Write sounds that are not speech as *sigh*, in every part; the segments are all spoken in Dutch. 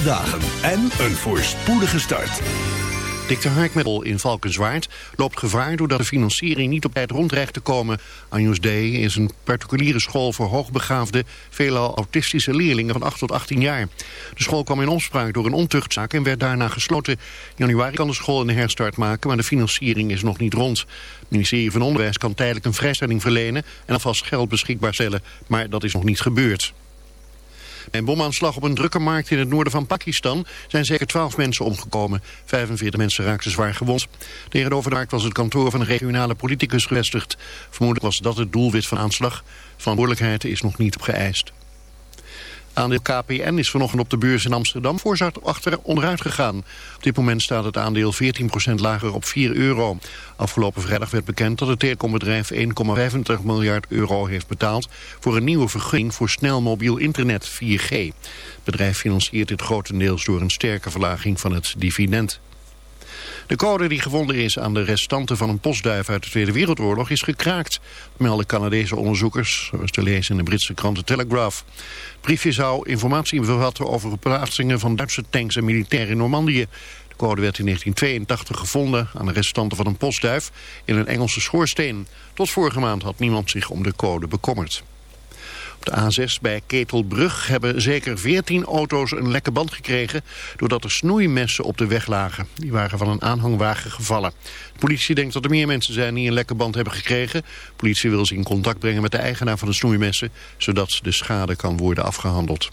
fijne dagen en een voorspoedige start. Dick de Haakmiddel in Valkenswaard loopt gevaar doordat de financiering niet op tijd rondreigt te komen. Anjus D. is een particuliere school voor hoogbegaafde, veelal autistische leerlingen van 8 tot 18 jaar. De school kwam in opspraak door een ontuchtzaak en werd daarna gesloten. In januari kan de school een herstart maken, maar de financiering is nog niet rond. Het ministerie van Onderwijs kan tijdelijk een vrijstelling verlenen en alvast geld beschikbaar stellen, maar dat is nog niet gebeurd. Bij een bomaanslag op een drukke markt in het noorden van Pakistan zijn zeker 12 mensen omgekomen. 45 mensen raakten zwaar gewond. Tegenover de markt was het kantoor van een regionale politicus gevestigd. Vermoedelijk was dat het doelwit van aanslag. Verantwoordelijkheid is nog niet opgeëist. Aandeel KPN is vanochtend op de beurs in Amsterdam voorzat achter onderuit gegaan. Op dit moment staat het aandeel 14% lager op 4 euro. Afgelopen vrijdag werd bekend dat het telecombedrijf 1,25 miljard euro heeft betaald... voor een nieuwe vergunning voor snel mobiel internet 4G. Het bedrijf financiert dit grotendeels door een sterke verlaging van het dividend. De code die gevonden is aan de restanten van een postduif uit de Tweede Wereldoorlog is gekraakt, melden Canadese onderzoekers, zoals te lezen in de Britse krant The Telegraph. Het briefje zou informatie bevatten over verplaatsingen van Duitse tanks en militairen in Normandië. De code werd in 1982 gevonden aan de restanten van een postduif in een Engelse schoorsteen. Tot vorige maand had niemand zich om de code bekommerd. Op de A6 bij Ketelbrug hebben zeker 14 auto's een lekke band gekregen... doordat er snoeimessen op de weg lagen. Die waren van een aanhangwagen gevallen. De politie denkt dat er meer mensen zijn die een lekke band hebben gekregen. De politie wil ze in contact brengen met de eigenaar van de snoeimessen... zodat de schade kan worden afgehandeld.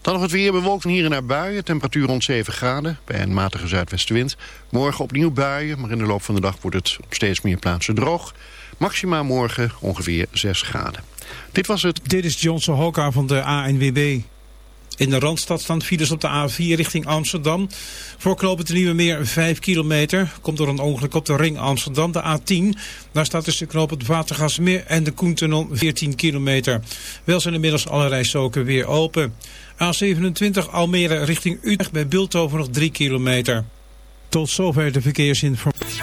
Dan nog het weer bewolkt hier en naar buien. Temperatuur rond 7 graden bij een matige zuidwestenwind. Morgen opnieuw buien, maar in de loop van de dag wordt het op steeds meer plaatsen droog. Maxima morgen ongeveer 6 graden. Dit was het. Dit is Johnson Hoka van de ANWB. In de Randstad staan files op de A4 richting Amsterdam. Voor het Nieuwe Meer 5 kilometer. Komt door een ongeluk op de ring Amsterdam. De A10. Daar staat tussen knoop het Watergasmeer en de Koentunnel 14 kilometer. Wel zijn inmiddels alle rijstoken weer open. A27 Almere richting Utrecht bij Bilthoven nog 3 kilometer. Tot zover de verkeersinformatie.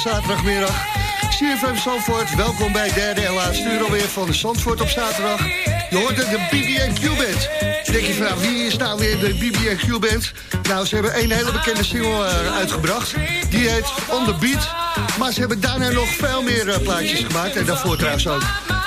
Zaterdagmiddag. CFM Zandvoort, welkom bij derde en laatste alweer van Zandvoort op zaterdag. Je hoort de BB&Q Band. denk je van, nou, wie is nou weer de BB&Q Band? Nou, ze hebben een hele bekende single uh, uitgebracht. Die heet On The Beat. Maar ze hebben daarna nog veel meer uh, plaatjes gemaakt. En daarvoor trouwens ook.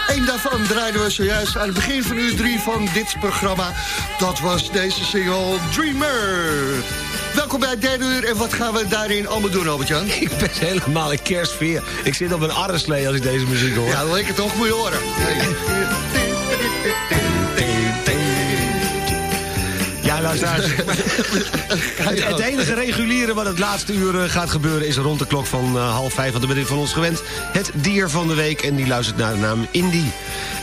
Eén daarvan draaiden we zojuist aan het begin van uur drie van dit programma. Dat was deze single Dreamer. Welkom bij het derde uur en wat gaan we daarin allemaal doen, Albert-Jan? *laughs* Ik ben helemaal in kerstsfeer. Ik zit op een arreslee als ik deze muziek hoor. Ja, lekker toch, moet je horen. Ja, luisteraars. *laughs* het, enige reguliere wat het laatste uur eh, gaat gebeuren... is rond de klok van uh, half vijf, want dan bent u van ons gewend... het dier van de week en die luistert naar de naam Indy.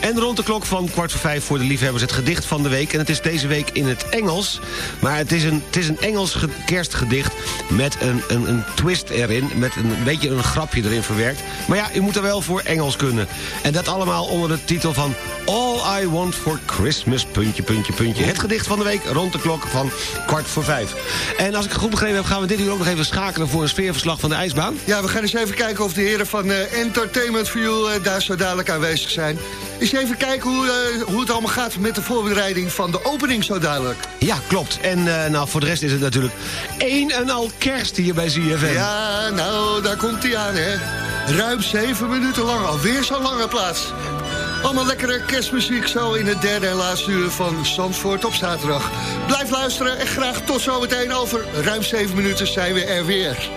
En rond de klok van kwart voor vijf voor de liefhebbers het gedicht van de week. En het is deze week in het Engels. Maar het is een, het is een Engels kerstgedicht met een, een, een twist erin. Met een, een beetje een grapje erin verwerkt. Maar ja, u moet er wel voor Engels kunnen. En dat allemaal onder de titel van All I Want For Christmas, puntje, puntje, puntje. Het gedicht van de week rond de klok van kwart voor vijf. En als ik het goed begrepen heb, gaan we dit uur ook nog even schakelen... voor een sfeerverslag van de ijsbaan. Ja, we gaan eens even kijken of de heren van uh, Entertainment View... Uh, daar zo dadelijk aanwezig zijn. Eens even kijken hoe, uh, hoe het allemaal gaat met de voorbereiding van de opening zo dadelijk. Ja, klopt. En nou, voor de rest is het natuurlijk één en al kerst hier bij ZFM. Ja, nou, daar komt hij aan, hè. Ruim zeven minuten lang, alweer zo'n lange plaats. Allemaal lekkere kerstmuziek zo in het derde en laatste uur van Zandvoort op zaterdag. Blijf luisteren en graag tot zometeen over ruim zeven minuten zijn we er weer.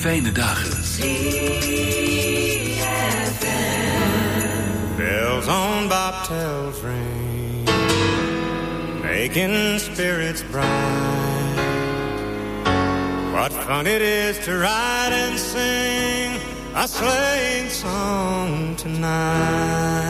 fijne dagen. Bells on bobtails ring, making spirits bright. What fun it is to ride and sing a sleighing song tonight.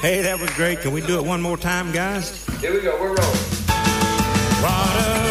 Hey, that was great. Can we do it one more time, guys? Here we go. We're rolling. What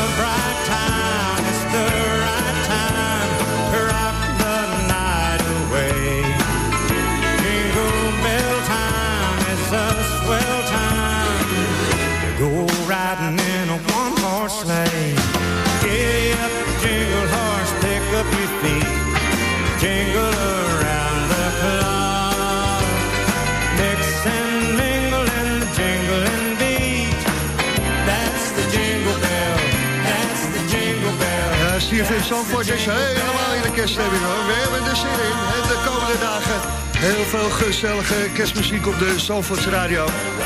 Zandvoort is helemaal in de kerststemming hoor. We hebben er zin in. En de komende dagen heel veel gezellige kerstmuziek op de Zandvoortse radio.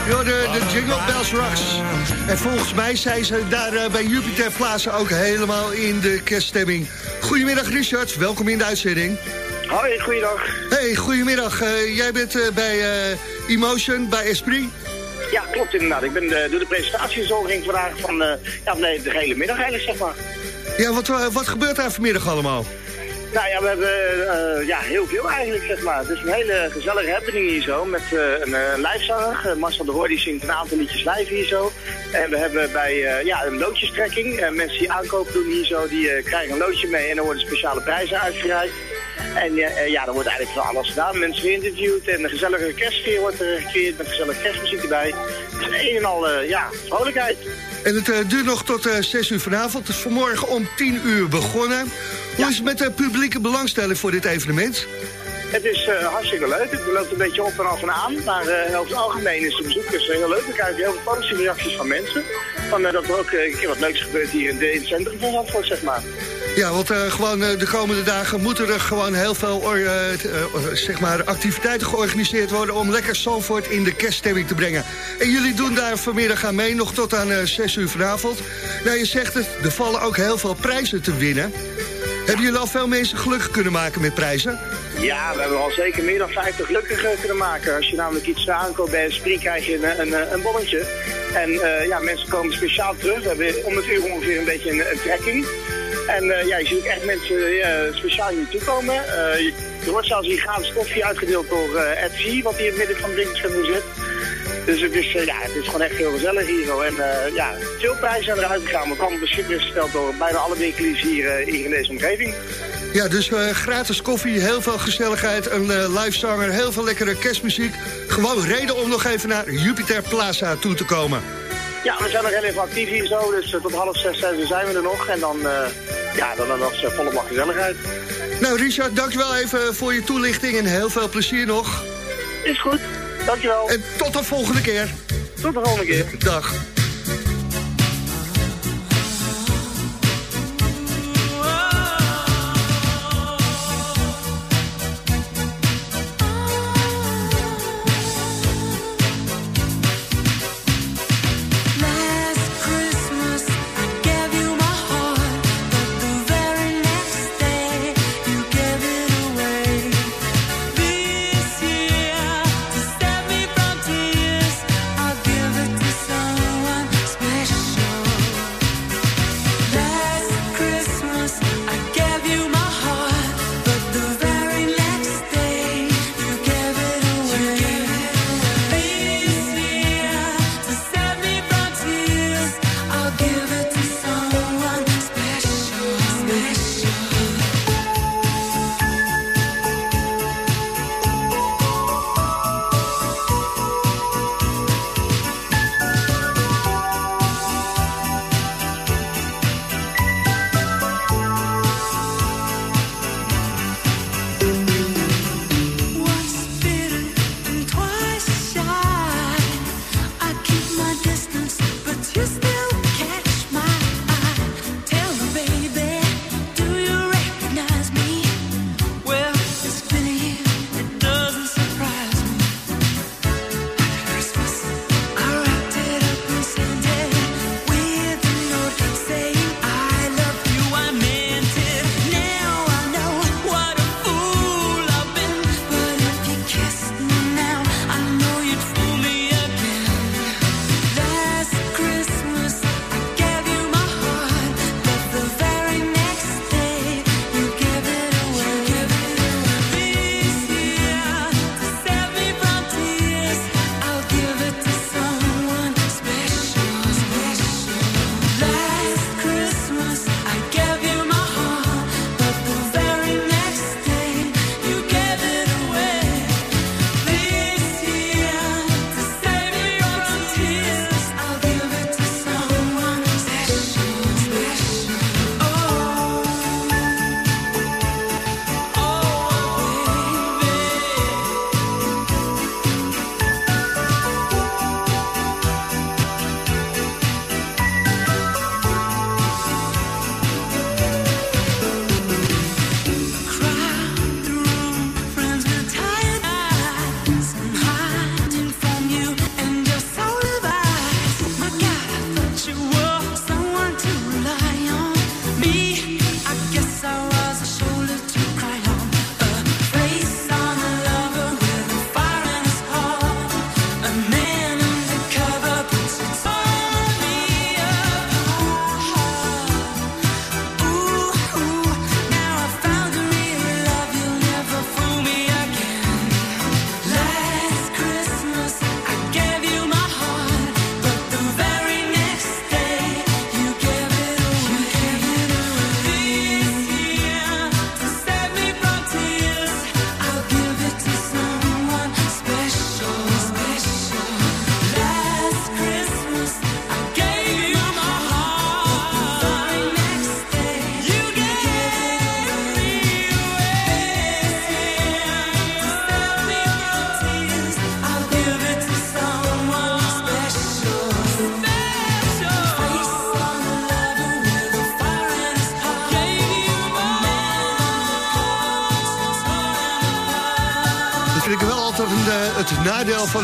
Hoorde de Jingle Bells Rocks. En volgens mij zijn ze daar eh, bij Jupiter Plaza ook helemaal in de kerststemming. Goedemiddag Richard, welkom in de uitzending. Hoi, goeiedag. Hey, goedemiddag. Eh, jij bent eh, bij Emotion, bij Esprit. Ja, klopt inderdaad. Ik ben de, doe de presentatieverzorging vandaag van, ja, nee, de hele middag eigenlijk, zeg maar. Ja, wat, eh, wat gebeurt daar vanmiddag allemaal? Nou ja, we hebben eh, ja, heel veel eigenlijk, zeg maar. Het is een hele gezellige happening hier zo, met eh, een lijfzanger. Marcel de Hoor, die zingt een aantal liedjes live hier zo. En we hebben bij ja, een loodjestrekking. Mensen die aankopen doen hier zo, die krijgen een loodje mee en dan worden speciale prijzen uitgereikt. En eh, eh, ja, er wordt eigenlijk van alles gedaan. Mensen geïnterviewd en een gezellige kerstsfeer wordt er gecreëerd met gezellige kerstmuziek erbij. Dus een en al, eh, ja, vrolijkheid. En het duurt nog tot eh 6 uur vanavond. Het is vanmorgen om 10 uur begonnen. Hoe is het met de publieke belangstelling voor dit evenement? Het is hartstikke leuk. Het loopt een beetje op en af en aan. Maar over het algemeen is de bezoekers heel leuk. We krijgen heel veel positieve reacties van mensen. Van, eh, dat er ook een keer wat leuks gebeurt hier in, de, in het centrum van Zandvoort, zeg maar. Ja, want eh, gewoon eh, de komende dagen moeten er gewoon heel veel eh, zeg maar activiteiten georganiseerd worden... om lekker Zandvoort in de kerststemming te brengen. En jullie doen daar vanmiddag aan mee, nog tot aan eh 6 uur vanavond. Nou, je zegt het, er vallen ook heel veel prijzen te winnen. Hebben jullie al veel mensen gelukkig kunnen maken met prijzen? Ja, we hebben al zeker meer dan 50 gelukkig kunnen maken. Als je namelijk iets aankoopt bij een spree krijg je een, een, een bonnetje. En ja, mensen komen speciaal terug. We hebben om het uur ongeveer een beetje een trekking. En eh, ja, je ziet ook echt mensen eh, speciaal hier naartoe komen. Eh, je, wordt zelfs hier gratis koffie uitgedeeld door Ed wat hier in het midden van winkelcentrum zit. Dus het is, ja, het is gewoon echt heel gezellig hier. En ja, veel prijzen zijn eruit gegaan. We kwamen beschikbaar gesteld door bijna alle winkeliers hier, in deze omgeving. Ja, dus gratis koffie, heel veel gezelligheid, een eh, live zanger, heel veel lekkere kerstmuziek. Gewoon reden om nog even naar Jupiter Plaza toe te komen. Ja, we zijn nog heel even actief hier zo, dus eh, tot half zes, zes zijn we er nog. En dan, eh, ja, dan, dan, is eh, volle bak gezelligheid. Nou, Richard, dankjewel even voor je toelichting en heel veel plezier nog. Is goed, dankjewel. En tot de volgende keer. Tot de volgende keer. Dag.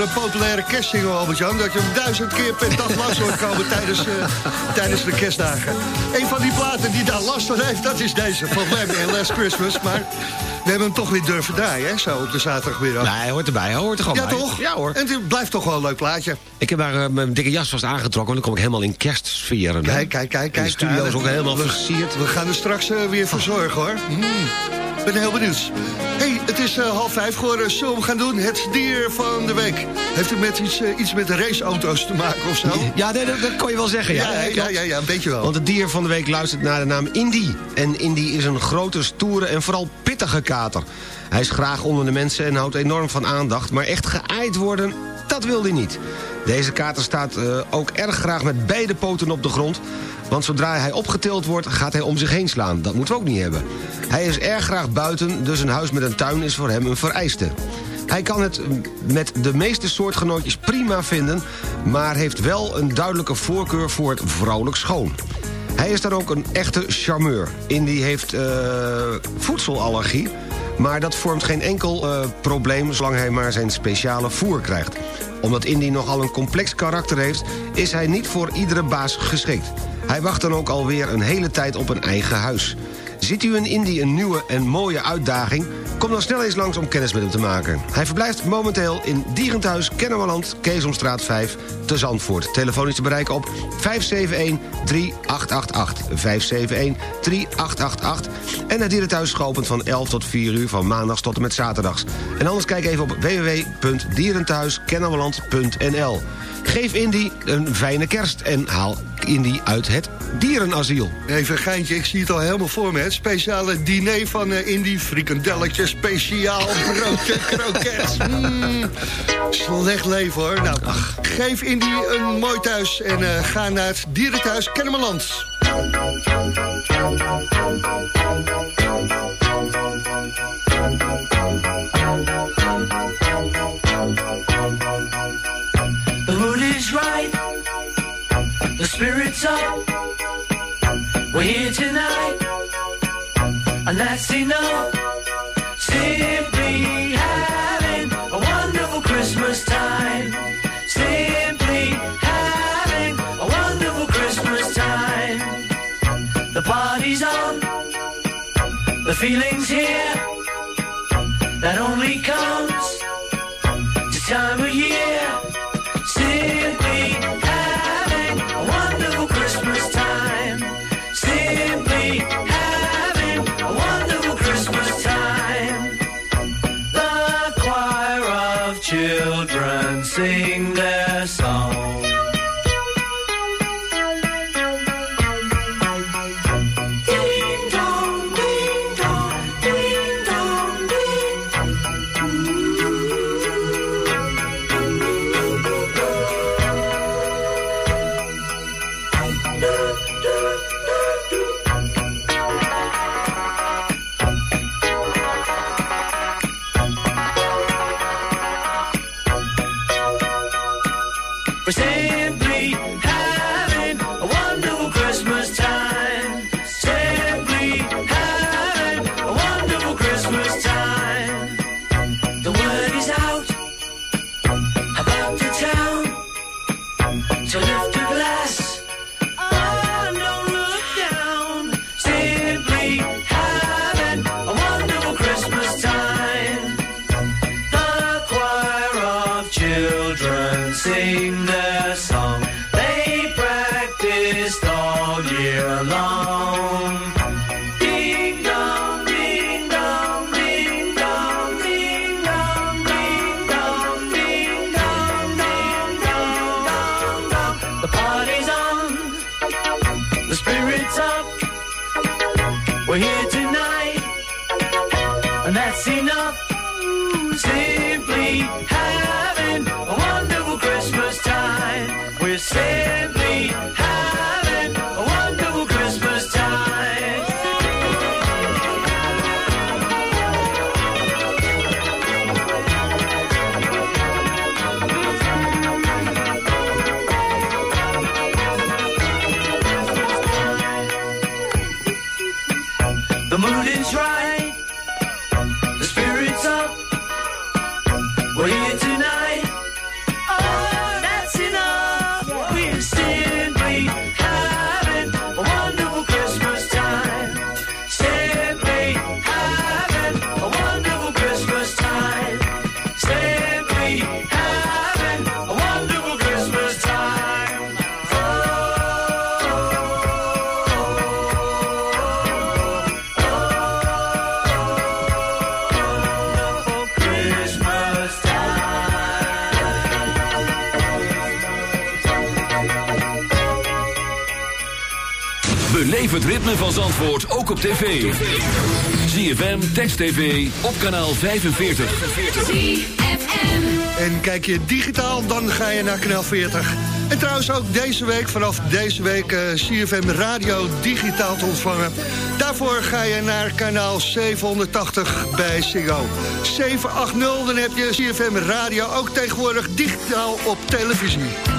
Een populaire kerstsingle, Albert-Jan. Dat je hem duizend keer per dag langs hoort komen tijdens, eh, tijdens de kerstdagen. Een van die platen die daar last van heeft, dat is deze van Lamb en Last Christmas. Maar we hebben hem toch weer durven draaien, hè, zo op de zaterdagmiddag. Nee, hij hoort erbij. Hij hoort er gewoon ja, bij. toch? Ja, hoor. En het blijft toch wel een leuk plaatje. Ik heb daar eh, mijn dikke jas vast aangetrokken, want dan kom ik helemaal in kerstsferen. hè. Kijk, kijk, kijk. En kijk. De studio is ook helemaal versierd. We gaan er straks eh, weer verzorgen, hoor. Mm. Ik ben heel benieuwd. hey, het is eh, half vijf geworden. Zullen we gaan doen? Het dier van de week. Heeft het met iets, eh, iets met raceauto's te maken of zo? Ja, nee, dat, dat kon je wel zeggen. Ja, Ja, ja, ja, ja, een beetje wel. Want het dier van de week luistert naar de naam Indy. En Indy is een grote, stoere en vooral pittige kater. Hij is graag onder de mensen en houdt enorm van aandacht... maar echt geaaid worden, dat wil hij niet. Deze kater staat eh, ook erg graag met beide poten op de grond... want zodra hij opgetild wordt, gaat hij om zich heen slaan. Dat moeten we ook niet hebben. Hij is erg graag buiten, dus een huis met een tuin is voor hem een vereiste. Hij kan het met de meeste soortgenootjes prima vinden... maar heeft wel een duidelijke voorkeur voor het vrouwelijk schoon. Hij is dan ook een echte charmeur. Indy heeft eh, voedselallergie... maar dat vormt geen enkel eh, probleem... zolang hij maar zijn speciale voer krijgt. Omdat Indy nogal een complex karakter heeft... is hij niet voor iedere baas geschikt. Hij wacht dan ook alweer een hele tijd op een eigen huis. Ziet u in Indy een nieuwe en mooie uitdaging... kom dan snel eens langs om kennis met hem te maken. Hij verblijft momenteel in Dierenthuis, Kennemerland, Keesomstraat 5, te Zandvoort. Telefonisch te bereiken op 571-3888. 571-3888. En het Dierenthuis is geopend van 11 tot 4 uur van maandags tot en met zaterdags. En anders kijk even op www.dierenthuiskennemerland.nl. Geef Indy een fijne kerst en haal Indy uit het dierenasiel. Even een geintje, ik zie het al helemaal voor me. Het speciale diner van eh Indy. Frikandelletje speciaal, broodje, *laughs* kroket. Mm, slecht leven hoor. Nou, geef Indy een mooi thuis en eh, ga naar het dierenthuis Kennemerland. The Enough. Simply having a wonderful Christmas time. Simply having a wonderful Christmas time. The party's on. The feeling's ritme van Zandvoort ook op tv. ZFM, Text TV, op kanaal 45. En kijk je digitaal, dan ga je naar kanaal 40. En trouwens ook deze week, vanaf deze week, eh, CFM Radio digitaal te ontvangen. Daarvoor ga je naar kanaal 780 bij Ziggo. 780, dan heb je CFM Radio ook tegenwoordig digitaal op televisie.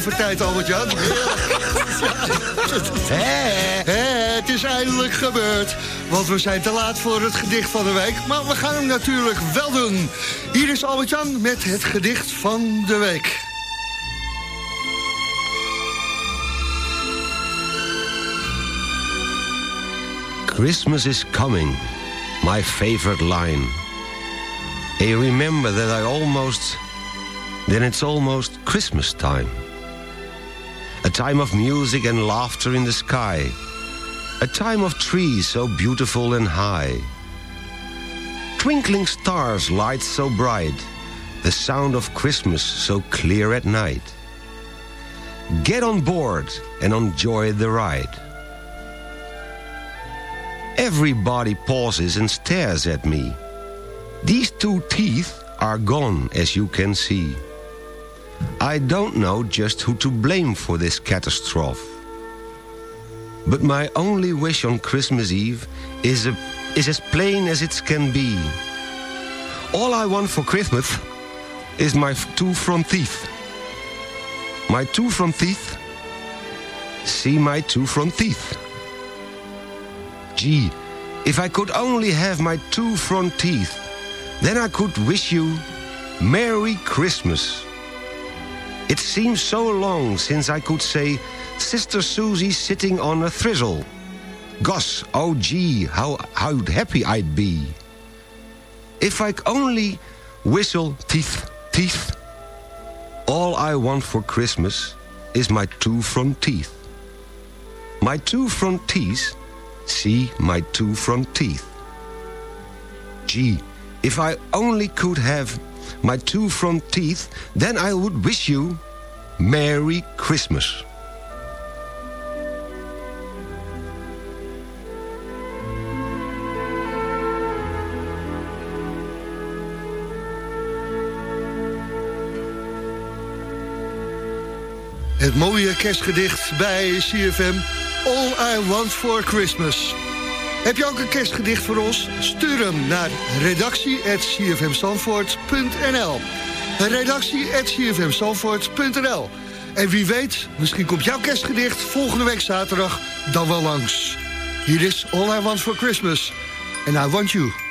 Keertje over tijd, Albert-Jan? *laughs* Het is eindelijk gebeurd. Want we zijn te laat voor het gedicht van de week. Maar we gaan hem natuurlijk wel doen. Hier is Albert-Jan met het gedicht van de week. Christmas is coming, my favorite line. I remember that I almost, then it's almost Christmas time. A time of music and laughter in the sky. A time of trees so beautiful and high. Twinkling stars light so bright. The sound of Christmas so clear at night. Get on board and enjoy the ride. Everybody pauses and stares at me. These two teeth are gone, as you can see. I don't know just who to blame for this catastrophe. But my only wish on Christmas Eve is, a, is as plain as it can be. All I want for Christmas is my two front teeth. My two front teeth? See my two front teeth. Gee, if I could only have my two front teeth, then I could wish you Merry Christmas. It seems so long since I could say Sister Susie sitting on a thrizzle. Gosh, oh gee, how, how happy I'd be. If I only whistle teeth, teeth. All I want for Christmas is my two front teeth. My two front teeth See my two front teeth. Gee, if I only could have my two front teeth, then I would wish you Merry Christmas. Het mooie kerstgedicht bij CFM. All I Want For Christmas. Heb je ook een kerstgedicht voor ons? Stuur hem naar redactie.cfmstanvoort.nl redactie.cfmstanvoort.nl En wie weet, misschien komt jouw kerstgedicht volgende week zaterdag dan wel langs. Hier is All I Want For Christmas. And I Want You.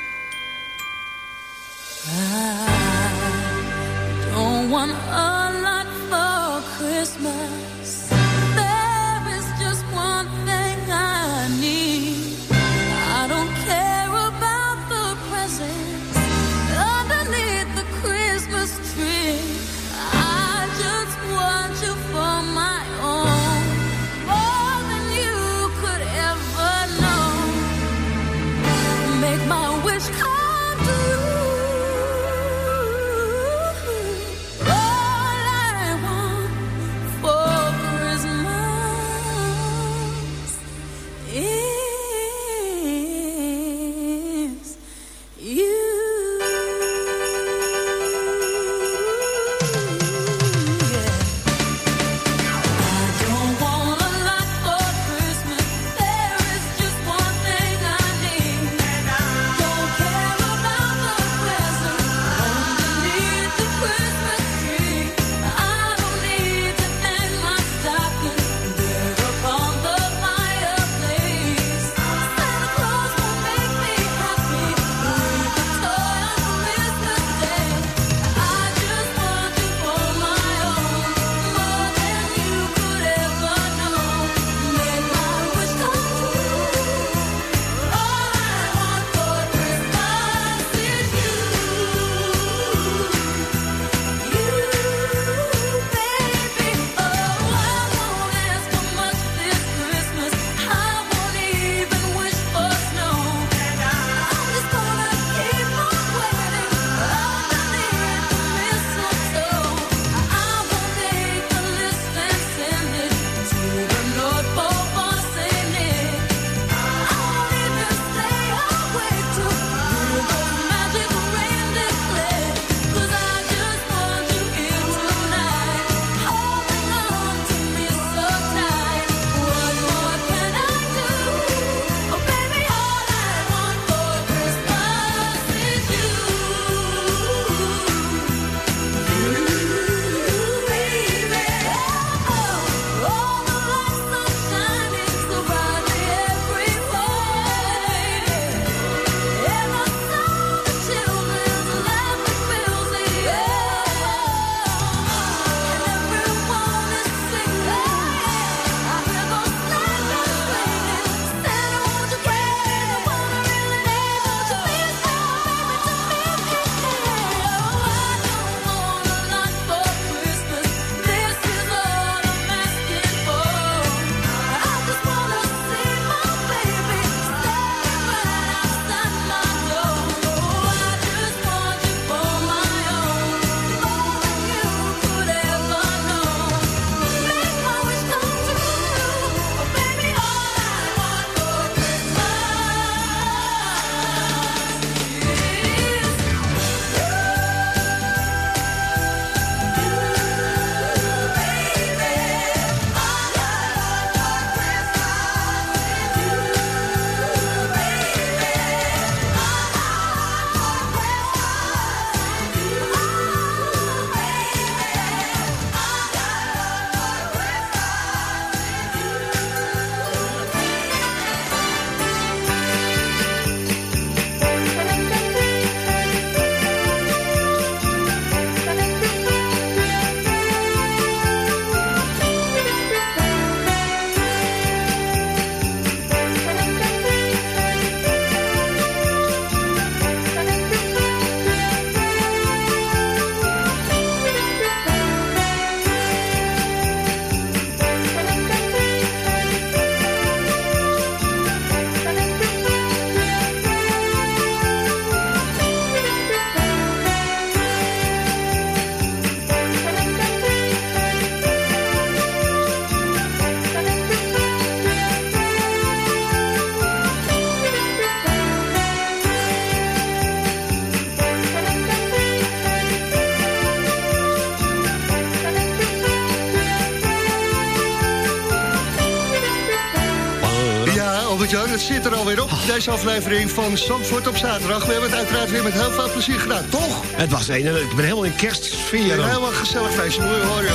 Deze aflevering van Zandvoort op zaterdag. We hebben het uiteraard weer met heel veel plezier gedaan, toch? Het was een, ik ben helemaal in kerstsfeer. Een helemaal gezellig feestje, horen, joh.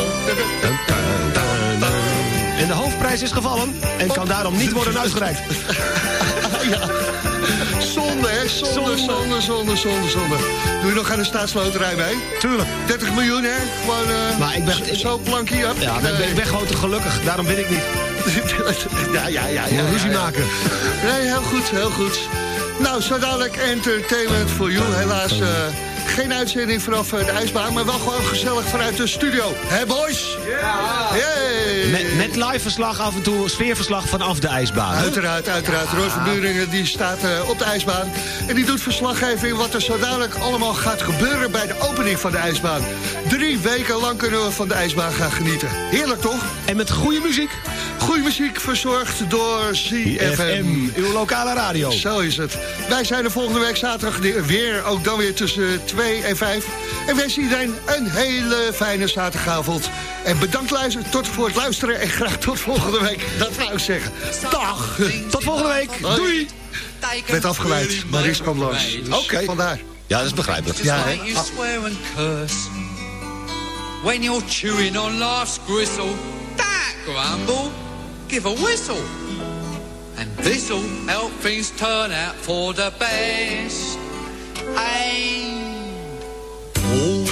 *laughs* En de hoofdprijs is gevallen en kan daarom niet worden uitgereikt. *laughs* ja. Zonde, hè? Zonde, zonde, zonde, zonde, zonde. Doe je nog aan de staatsloterij mee? Tuurlijk. 30 miljoen, hè? Gewoon uh, maar ik ben, zo plankje op. Ja, ik ben, ik ben gewoon te gelukkig. Daarom ben ik niet. Ja, ja, ja. ja, ruzie ja, maken. Nee, heel goed, heel goed. Nou, zo dadelijk entertainment for you. Helaas uh, geen uitzending vanaf uh, de ijsbaan, maar wel gewoon gezellig vanuit de studio. Hé, boys? Ja! Hey. Met, met live verslag af en toe, sfeerverslag vanaf de ijsbaan. Uiteraard, uiteraard. Ja. Roos van Buringen die staat uh, op de ijsbaan. En die doet verslaggeving wat er zo dadelijk allemaal gaat gebeuren bij de opening van de ijsbaan. Drie weken lang kunnen we van de ijsbaan gaan genieten. Heerlijk, toch? En met goede muziek. Goede muziek verzorgd door CFM. uw lokale radio. Zo is het. Wij zijn er volgende week zaterdag weer, ook dan weer tussen 2 en 5. En wens iedereen een hele fijne zaterdagavond. En bedankt luisteren, tot voor het luisteren en graag tot volgende week. Dat wou ik zeggen. Dag. Tot volgende week. Hoi. Doei. Ik werd afgeleid, Maries kwam langs. Dus Oké. Okay. Vandaar. Ja, dat is begrijpelijk. Ja, hè? Curse When you're chewing on life's gristle That grumble Give a whistle And this'll help things turn out for the best And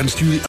ZFM wenst u